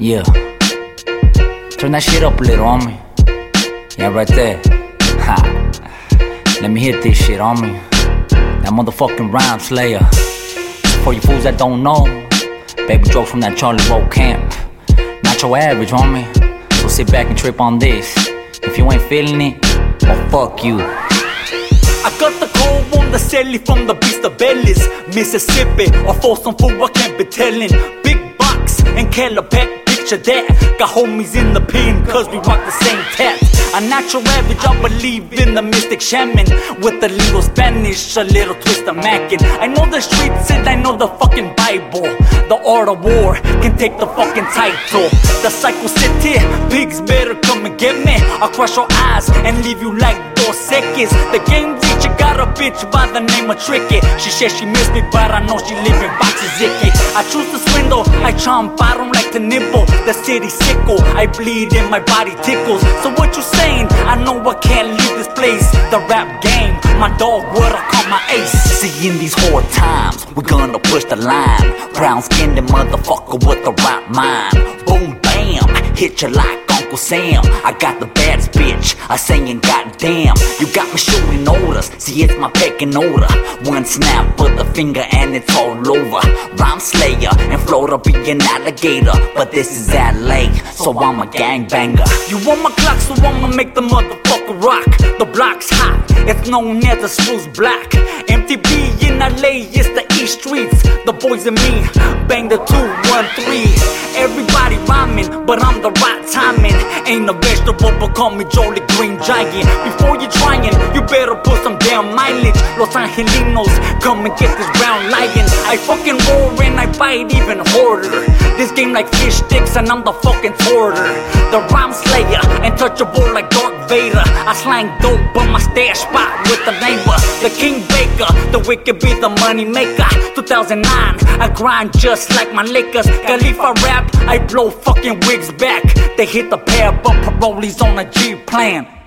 Yeah. Turn that shit up a little on me. Yeah, right there. Ha. Let me hit this shit on me. That motherfucking rhyme slayer. For you fools that don't know, baby jokes from that Charlie Roll camp. Not your average, homie. So sit back and trip on this. If you ain't feeling it, well, fuck you. I got the cold on the celly from the beast of bellies. Mississippi, or for some food I can't be telling. Big box and Calipet, picture that. Got homies in the pen, cause we rock the same tats. A natural average, I believe in the mystic shaman. With a little Spanish, a little twist of Mackin. I know the streets and I know the fucking Bible. The art of war can take the fucking title. The cycle city, pigs better come and get me. I'll crush your eyes and leave you like dos seconds. The game teacher got a bitch by the name of Tricky. She says she missed me, but I know she living boxes icky. I choose to I don't like to nibble. The city sickle, I bleed and my body tickles. So what you saying? I know I can't leave this place. The rap game, my dog, what I call my ace. See, in these hard times, we're gonna push the line. Brown skinned motherfucker with the right mind. Boom, bam, hit you like Uncle Sam. I got the baddest bitch, I saying goddamn. You got me shooting orders, see it's my pecking order. One snap of the finger and it's all over. Rhyme slayer and Florida be an alligator. But this is LA, so I'm a gangbanger. You want my clock, so I'ma make the motherfucker rock. The block's hot, it's known as the Spruce Black. MTV in LA, it's the East Streets. The boys and me bang the 213. Everybody rhyming, but I'm the right timing. Ain't a vegetable, but call me Jolly Green Giant. Before you damn mileage. Los Angelinos, come and get this brown lion. I fucking roar and I bite even harder. This game like fish sticks, and I'm the fucking torter. The rhyme slayer, untouchable like Darth Vader. I slang dope, but my stash spot with the neighbor. The King Baker, the wicked be the money maker. 2009, I grind just like my Lakers. Califa rap, I blow fucking wigs back. They hit the pair, but parolees on a G plan.